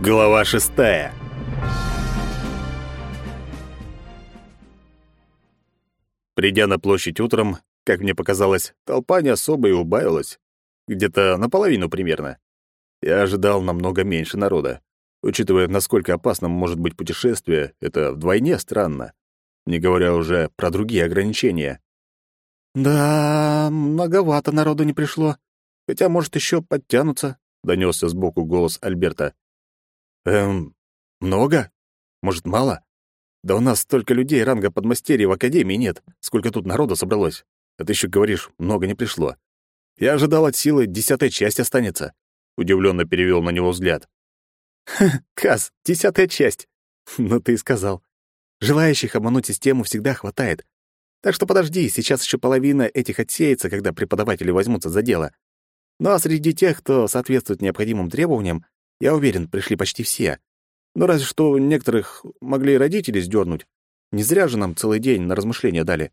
Глава шестая. Придя на площадь утром, как мне показалось, толпа не особо и убавилась. Где-то наполовину примерно. Я ожидал намного меньше народа. Учитывая, насколько опасным может быть путешествие, это вдвойне странно. Не говоря уже про другие ограничения. «Да, многовато народу не пришло. Хотя, может, еще подтянутся», — донесся сбоку голос Альберта. Эм, много? Может, мало? Да у нас столько людей ранга подмастерья в академии нет, сколько тут народу собралось. А ты еще говоришь, много не пришло. Я ожидал от силы десятая часть останется. Удивленно перевел на него взгляд. Каз, десятая часть. Ну ты и сказал. Желающих обмануть систему всегда хватает. Так что подожди, сейчас еще половина этих отсеется, когда преподаватели возьмутся за дело. Ну а среди тех, кто соответствует необходимым требованиям, я уверен, пришли почти все. Но разве что некоторых могли родители сдернуть. Не зря же нам целый день на размышления дали.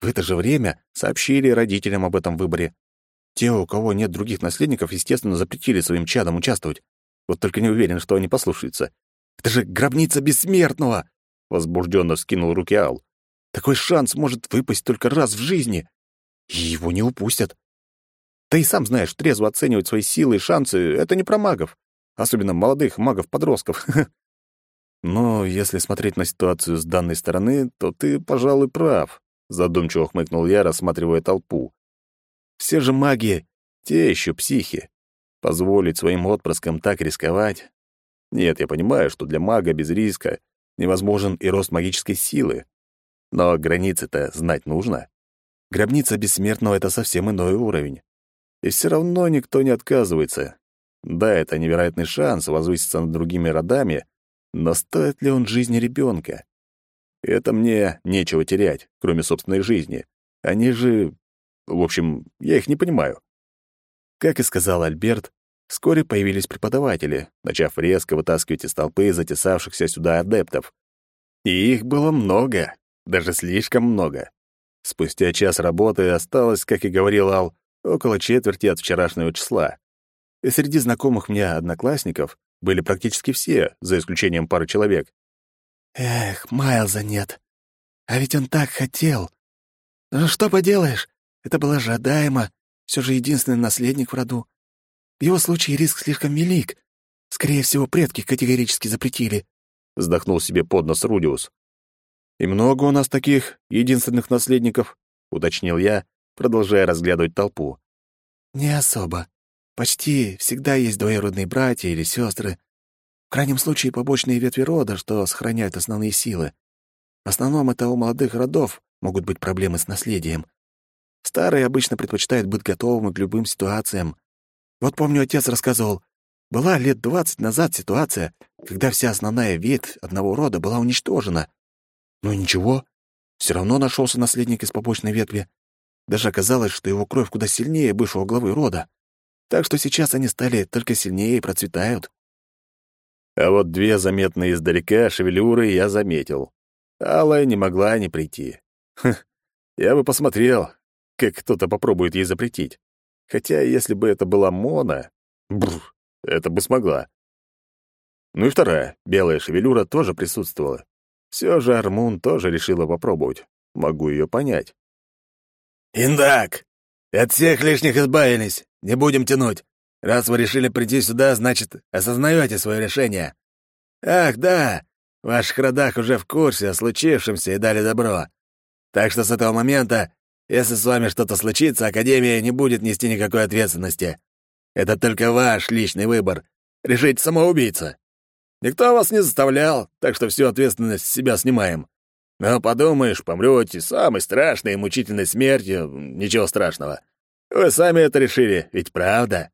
В это же время сообщили родителям об этом выборе. Те, у кого нет других наследников, естественно, запретили своим чадам участвовать. Вот только не уверен, что они послушаются. Это же гробница бессмертного! Возбужденно вскинул руки Ал. Такой шанс может выпасть только раз в жизни. И его не упустят. Ты и сам знаешь, трезво оценивать свои силы и шансы — это не про магов особенно молодых магов-подростков. Но если смотреть на ситуацию с данной стороны, то ты, пожалуй, прав, задумчиво хмыкнул я, рассматривая толпу. Все же маги — те еще психи. Позволить своим отпрыскам так рисковать? Нет, я понимаю, что для мага без риска невозможен и рост магической силы. Но границы-то знать нужно. Гробница бессмертного — это совсем иной уровень. И все равно никто не отказывается, да, это невероятный шанс возвыситься над другими родами, но стоит ли он жизни ребенка? Это мне нечего терять, кроме собственной жизни. Они же... В общем, я их не понимаю. Как и сказал Альберт, вскоре появились преподаватели, начав резко вытаскивать из толпы затесавшихся сюда адептов. И их было много, даже слишком много. Спустя час работы осталось, как и говорил Ал, около четверти от вчерашнего числа и среди знакомых мне одноклассников были практически все, за исключением пары человек. «Эх, Майлза нет. А ведь он так хотел. Ну что поделаешь, это было ожидаемо, все же единственный наследник в роду. В его случае риск слишком велик. Скорее всего, предки категорически запретили», — вздохнул себе под нос Рудиус. «И много у нас таких единственных наследников?» — уточнил я, продолжая разглядывать толпу. «Не особо. Почти всегда есть двоюродные братья или сестры. В крайнем случае побочные ветви рода, что сохраняют основные силы. В основном это у молодых родов могут быть проблемы с наследием. Старые обычно предпочитают быть готовыми к любым ситуациям. Вот помню, отец рассказывал, была лет двадцать назад ситуация, когда вся основная ветвь одного рода была уничтожена. Ну ничего, все равно нашелся наследник из побочной ветви. Даже оказалось, что его кровь куда сильнее бывшего главы рода. Так что сейчас они стали только сильнее и процветают. А вот две заметные издалека шевелюры я заметил. Алая не могла не прийти. Хм, я бы посмотрел, как кто-то попробует ей запретить. Хотя, если бы это была Мона, бррр, это бы смогла. Ну и вторая, белая шевелюра, тоже присутствовала. Все же Армун тоже решила попробовать. Могу ее понять. «Индак, от всех лишних избавились. Не будем тянуть. Раз вы решили прийти сюда, значит, осознаете свое решение. Ах, да, в ваших родах уже в курсе о случившемся и дали добро. Так что с этого момента, если с вами что-то случится, Академия не будет нести никакой ответственности. Это только ваш личный выбор. Решить самоубийца. Никто вас не заставлял, так что всю ответственность с себя снимаем. Но подумаешь, помрете самой страшной и мучительной смертью, ничего страшного. Вы сами это решили, ведь правда?»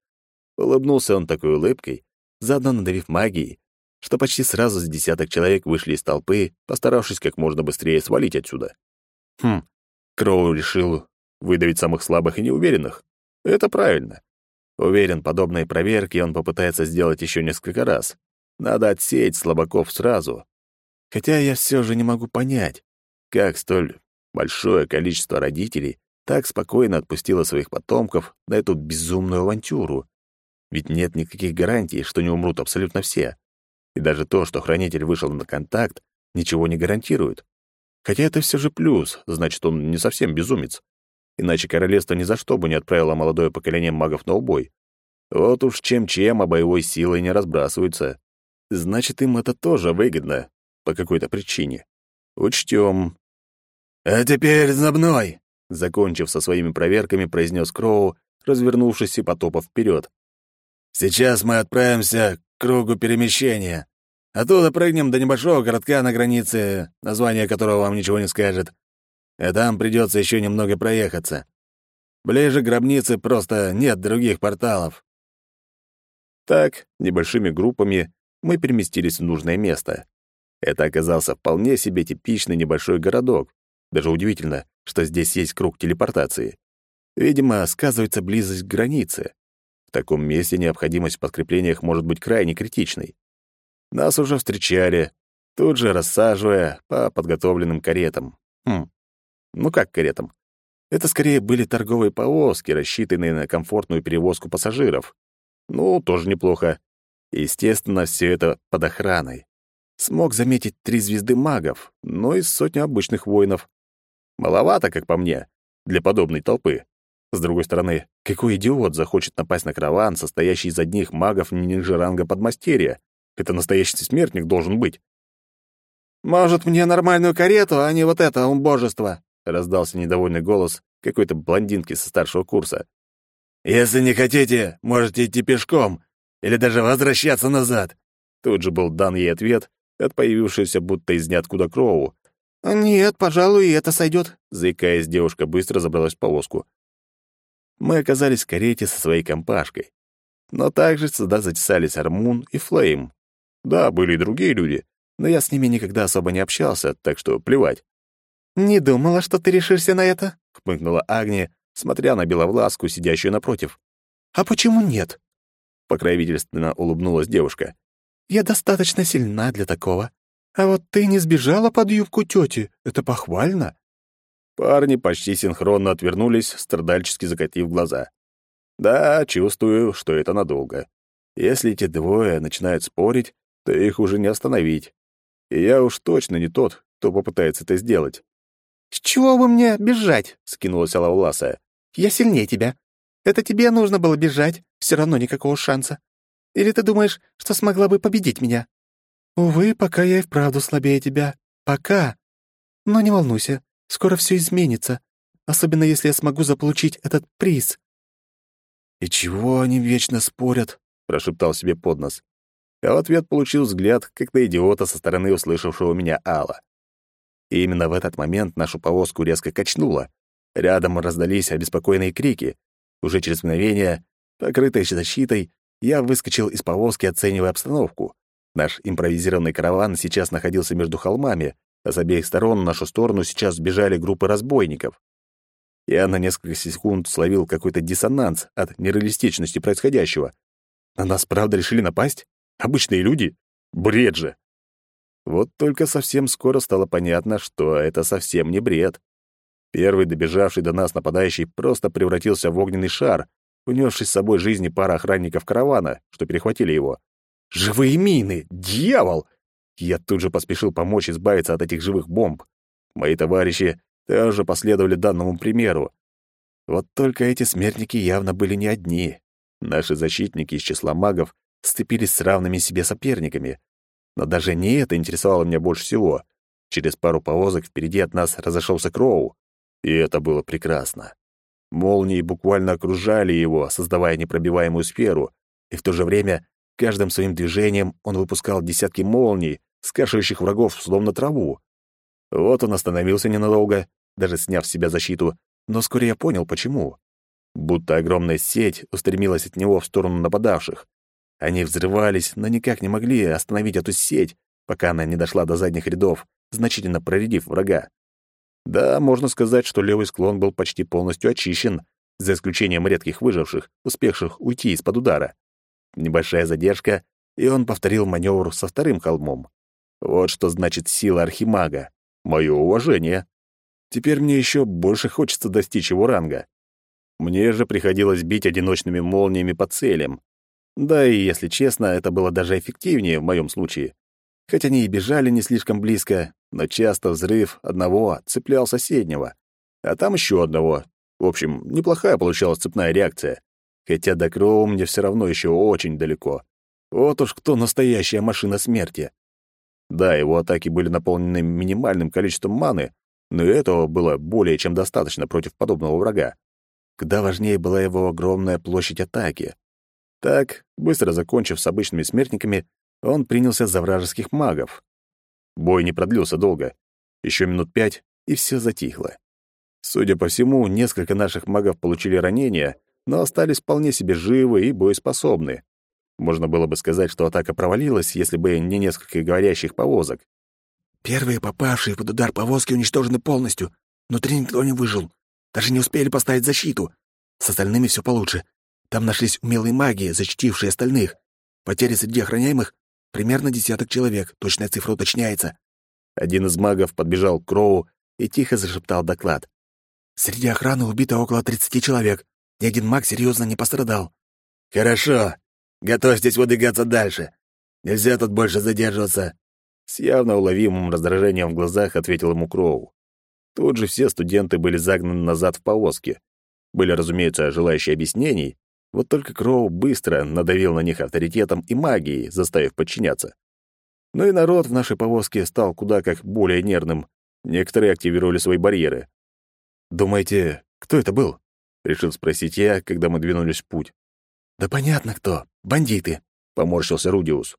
Улыбнулся он такой улыбкой, заодно надавив магией, что почти сразу с десяток человек вышли из толпы, постаравшись как можно быстрее свалить отсюда. Хм, Кроу решил выдавить самых слабых и неуверенных. Это правильно. Уверен, подобные проверки он попытается сделать еще несколько раз. Надо отсеять слабаков сразу. Хотя я все же не могу понять, как столь большое количество родителей так спокойно отпустила своих потомков на эту безумную авантюру. Ведь нет никаких гарантий, что не умрут абсолютно все. И даже то, что хранитель вышел на контакт, ничего не гарантирует. Хотя это все же плюс, значит, он не совсем безумец. Иначе королевство ни за что бы не отправило молодое поколение магов на убой. Вот уж чем-чем, а боевой силой не разбрасываются. Значит, им это тоже выгодно, по какой-то причине. Учтем. «А теперь за мной!» Закончив со своими проверками, произнес Кроу, развернувшись и потопав вперед. «Сейчас мы отправимся к кругу перемещения. Оттуда прыгнем до небольшого городка на границе, название которого вам ничего не скажет. А там придется еще немного проехаться. Ближе к гробнице просто нет других порталов. Так, небольшими группами мы переместились в нужное место. Это оказался вполне себе типичный небольшой городок. Даже удивительно, что здесь есть круг телепортации. Видимо, сказывается близость к границе. В таком месте необходимость в подкреплениях может быть крайне критичной. Нас уже встречали, тут же рассаживая по подготовленным каретам. Хм, ну как каретам? Это скорее были торговые повозки, рассчитанные на комфортную перевозку пассажиров. Ну, тоже неплохо. Естественно, все это под охраной. Смог заметить три звезды магов, но и сотни обычных воинов. Маловато, как по мне, для подобной толпы. С другой стороны, какой идиот захочет напасть на караван, состоящий из одних магов ниже ранга подмастерья? Это настоящий смертник должен быть. «Может, мне нормальную карету, а не вот это убожество?» — раздался недовольный голос какой-то блондинки со старшего курса. «Если не хотите, можете идти пешком или даже возвращаться назад». Тут же был дан ей ответ от появившегося будто из ниоткуда Кроу. «Нет, пожалуй, это сойдет», — заикаясь, девушка быстро забралась в повозку. Мы оказались в карете со своей компашкой. Но также сюда затесались Армун и Флейм. Да, были и другие люди, но я с ними никогда особо не общался, так что плевать. «Не думала, что ты решишься на это», — хмыкнула Агния, смотря на Беловласку, сидящую напротив. «А почему нет?» — покровительственно улыбнулась девушка. «Я достаточно сильна для такого. А вот ты не сбежала под юбку тети. Это похвально». Парни почти синхронно отвернулись, страдальчески закатив глаза. Да, чувствую, что это надолго. Если эти двое начинают спорить, то их уже не остановить. И я уж точно не тот, кто попытается это сделать. «С чего бы мне бежать?» — скинулась Алауласа. «Я сильнее тебя. Это тебе нужно было бежать, все равно никакого шанса. Или ты думаешь, что смогла бы победить меня?» «Увы, пока я и вправду слабее тебя. Пока. Но не волнуйся, скоро все изменится, особенно если я смогу заполучить этот приз». «И чего они вечно спорят?» — прошептал себе под нос. А в ответ получил взгляд, как на идиота со стороны услышавшего меня Алла. И именно в этот момент нашу повозку резко качнуло. Рядом раздались обеспокоенные крики. Уже через мгновение, покрытой защитой, я выскочил из повозки, оценивая обстановку. Наш импровизированный караван сейчас находился между холмами, а с обеих сторон в нашу сторону сейчас сбежали группы разбойников. Я на несколько секунд словил какой-то диссонанс от нереалистичности происходящего. На нас правда решили напасть? Обычные люди? Бред же! Вот только совсем скоро стало понятно, что это совсем не бред. Первый добежавший до нас нападающий просто превратился в огненный шар, унесший с собой жизни пара охранников каравана, что перехватили его. «Живые мины! Дьявол!» Я тут же поспешил помочь избавиться от этих живых бомб. Мои товарищи тоже последовали данному примеру. Вот только эти смертники явно были не одни. Наши защитники из числа магов сцепились с равными себе соперниками, но даже не это интересовало меня больше всего. Через пару повозок впереди от нас разошелся Кроу. И это было прекрасно. Молнии буквально окружали его, создавая непробиваемую сферу, и в то же время каждым своим движением он выпускал десятки молний, скашивающих врагов словно траву. Вот он остановился ненадолго, даже сняв с себя защиту, но вскоре я понял, почему. Будто огромная сеть устремилась от него в сторону нападавших. Они взрывались, но никак не могли остановить эту сеть, пока она не дошла до задних рядов, значительно проредив врага. Да, можно сказать, что левый склон был почти полностью очищен, за исключением редких выживших, успевших уйти из-под удара. Небольшая задержка, и он повторил маневр со вторым холмом. Вот что значит сила архимага. Мое уважение. Теперь мне еще больше хочется достичь его ранга. Мне же приходилось бить одиночными молниями по целям, Да и, если честно, это было даже эффективнее в моем случае. Хоть они и бежали не слишком близко, но часто взрыв одного цеплял соседнего, а там еще одного. В общем, неплохая получалась цепная реакция. Хотя до Кроу мне все равно еще очень далеко. Вот уж кто настоящая машина смерти. Да, его атаки были наполнены минимальным количеством маны, но этого было более чем достаточно против подобного врага. Куда важнее была его огромная площадь атаки. Так, быстро закончив с обычными смертниками, он принялся за вражеских магов. Бой не продлился долго. Еще минут пять, и все затихло. Судя по всему, несколько наших магов получили ранения, но остались вполне себе живы и боеспособны. Можно было бы сказать, что атака провалилась, если бы не несколько говорящих повозок. Первые попавшие под удар повозки уничтожены полностью. Внутри никто не выжил. Даже не успели поставить защиту. С остальными все получше. Там нашлись умелые маги, защитившие остальных. Потери среди охраняемых — примерно десяток человек. Точная цифра уточняется. Один из магов подбежал к Кроу и тихо зашептал доклад. Среди охраны убито около 30 человек. Ни один маг серьезно не пострадал. «Хорошо. Готовьтесь выдвигаться дальше. Нельзя тут больше задерживаться». С явно уловимым раздражением в глазах ответил ему Кроу. Тут же все студенты были загнаны назад в повозке. Были, разумеется, желающие объяснений, вот только Кроу быстро надавил на них авторитетом и магией, заставив подчиняться. Но и народ в нашей повозке стал куда как более нервным. Некоторые активировали свои барьеры. «Думаете, кто это был?» — решил спросить я, когда мы двинулись в путь. «Да понятно кто. Бандиты», — поморщился Рудиус.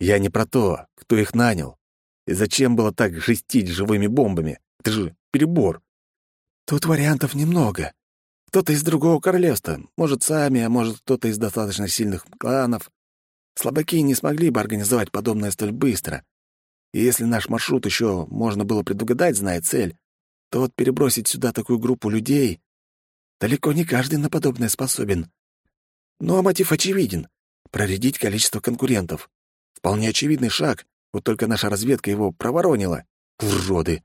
«Я не про то, кто их нанял. И зачем было так жестить живыми бомбами? Это же перебор». «Тут вариантов немного. Кто-то из другого королевства, может, сами, а может, кто-то из достаточно сильных кланов. Слабаки не смогли бы организовать подобное столь быстро. И если наш маршрут еще можно было предугадать, зная цель, то вот перебросить сюда такую группу людей далеко не каждый на подобное способен. Ну а мотив очевиден — проредить количество конкурентов. Вполне очевидный шаг, вот только наша разведка его проворонила. Уроды!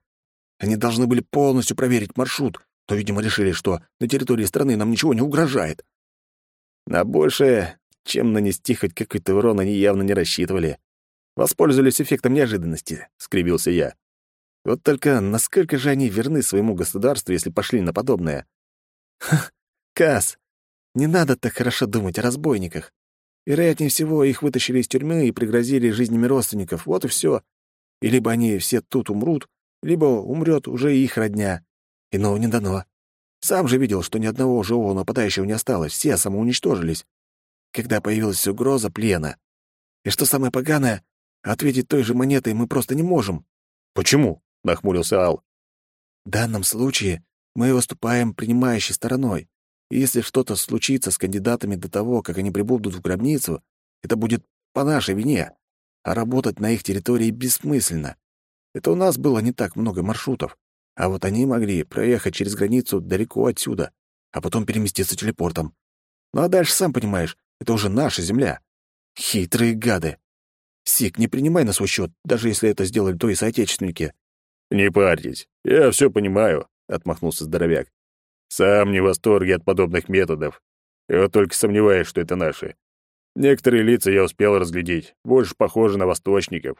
Они должны были полностью проверить маршрут, то, видимо, решили, что на территории страны нам ничего не угрожает. На большее, чем нанести хоть какой-то урон, они явно не рассчитывали. Воспользовались эффектом неожиданности, — скривился я. Вот только насколько же они верны своему государству, если пошли на подобное? Ха, Кас, не надо так хорошо думать о разбойниках. Вероятнее всего, их вытащили из тюрьмы и пригрозили жизнями родственников. Вот и все. И либо они все тут умрут, либо умрет уже их родня. Иного не дано. Сам же видел, что ни одного живого нападающего не осталось, все самоуничтожились. Когда появилась угроза плена. И что самое поганое, ответить той же монетой мы просто не можем. «Почему?» — нахмурился Ал. «В данном случае мы выступаем принимающей стороной. И если что-то случится с кандидатами до того, как они прибудут в гробницу, это будет по нашей вине, а работать на их территории бессмысленно. Это у нас было не так много маршрутов. А вот они могли проехать через границу далеко отсюда, а потом переместиться телепортом. Ну а дальше, сам понимаешь, это уже наша земля. Хитрые гады. Сик, не принимай на свой счет, даже если это сделали твои соотечественники. «Не парьтесь, я все понимаю», — отмахнулся здоровяк. «Сам не в восторге от подобных методов. Я вот только сомневаюсь, что это наши. Некоторые лица я успел разглядеть, больше похожи на восточников.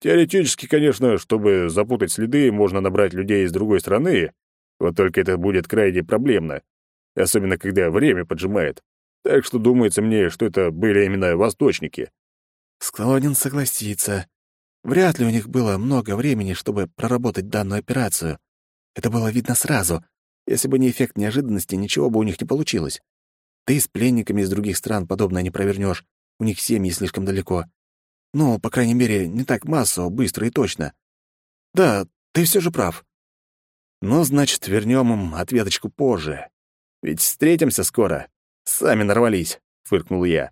Теоретически, конечно, чтобы запутать следы, можно набрать людей из другой страны, вот только это будет крайне проблемно, особенно когда время поджимает. Так что думается мне, что это были именно восточники. Склонен согласиться. Вряд ли у них было много времени, чтобы проработать данную операцию. Это было видно сразу. Если бы не эффект неожиданности, ничего бы у них не получилось. Ты с пленниками из других стран подобное не провернешь. У них семьи слишком далеко. Ну, по крайней мере, не так массово, быстро и точно. Да, ты все же прав. Ну, значит, вернем им ответочку позже. Ведь встретимся скоро. Сами нарвались, фыркнул я.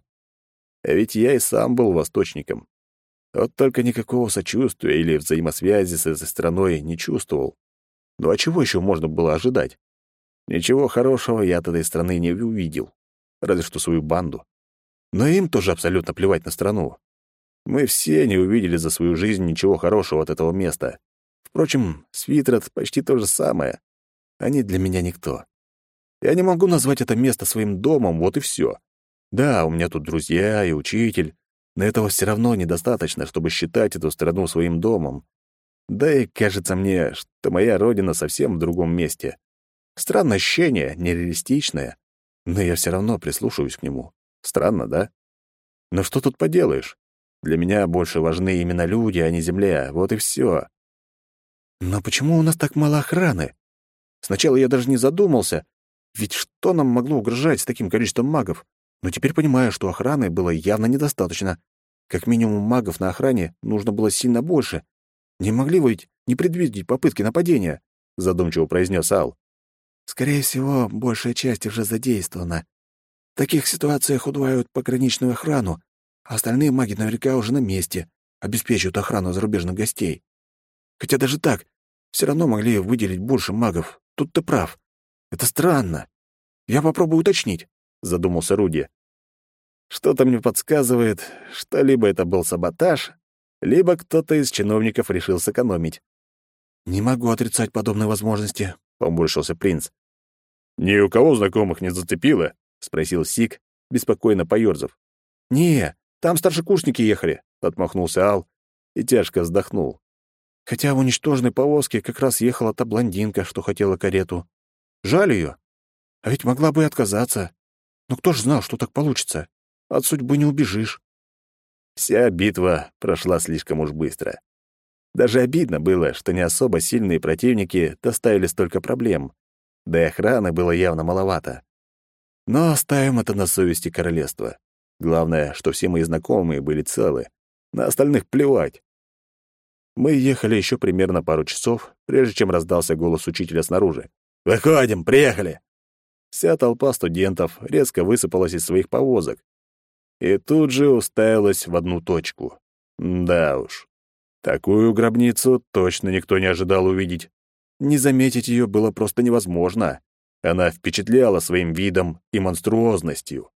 А ведь я и сам был восточником. Вот только никакого сочувствия или взаимосвязи с этой страной не чувствовал. Ну а чего еще можно было ожидать? Ничего хорошего я от этой страны не увидел. Разве что свою банду. Но им тоже абсолютно плевать на страну. Мы все не увидели за свою жизнь ничего хорошего от этого места. Впрочем, Свитрат почти то же самое. Они для меня никто. Я не могу назвать это место своим домом, вот и все. Да, у меня тут друзья и учитель, но этого все равно недостаточно, чтобы считать эту страну своим домом. Да и кажется мне, что моя родина совсем в другом месте. Странное ощущение, нереалистичное, но я все равно прислушиваюсь к нему. Странно, да? Но что тут поделаешь? Для меня больше важны именно люди, а не земля. Вот и все. Но почему у нас так мало охраны? Сначала я даже не задумался, ведь что нам могло угрожать с таким количеством магов? Но теперь понимаю, что охраны было явно недостаточно. Как минимум магов на охране нужно было сильно больше. Не могли вы ведь не предвидеть попытки нападения, задумчиво произнес Ал. Скорее всего, большая часть уже задействована. В таких ситуациях удваивают пограничную охрану, а остальные маги наверняка уже на месте, обеспечивают охрану зарубежных гостей. Хотя даже так, все равно могли выделить больше магов. Тут ты прав. Это странно. Я попробую уточнить, задумался Руди. Что-то мне подсказывает, что либо это был саботаж, либо кто-то из чиновников решил сэкономить. «Не могу отрицать подобные возможности», — поморщился принц. «Ни у кого знакомых не зацепило?» — спросил Сик, беспокойно поёрзав. «Не, там старшекурсники ехали», — отмахнулся Ал и тяжко вздохнул. «Хотя в уничтоженной повозке как раз ехала та блондинка, что хотела карету. Жаль ее. А ведь могла бы и отказаться. Но кто ж знал, что так получится? От судьбы не убежишь». Вся битва прошла слишком уж быстро. Даже обидно было, что не особо сильные противники доставили столько проблем да и охраны было явно маловато. Но оставим это на совести королевства. Главное, что все мои знакомые были целы. На остальных плевать. Мы ехали еще примерно пару часов, прежде чем раздался голос учителя снаружи. «Выходим, приехали!» Вся толпа студентов резко высыпалась из своих повозок и тут же уставилась в одну точку. Да уж, такую гробницу точно никто не ожидал увидеть. Не заметить ее было просто невозможно. Она впечатляла своим видом и монструозностью.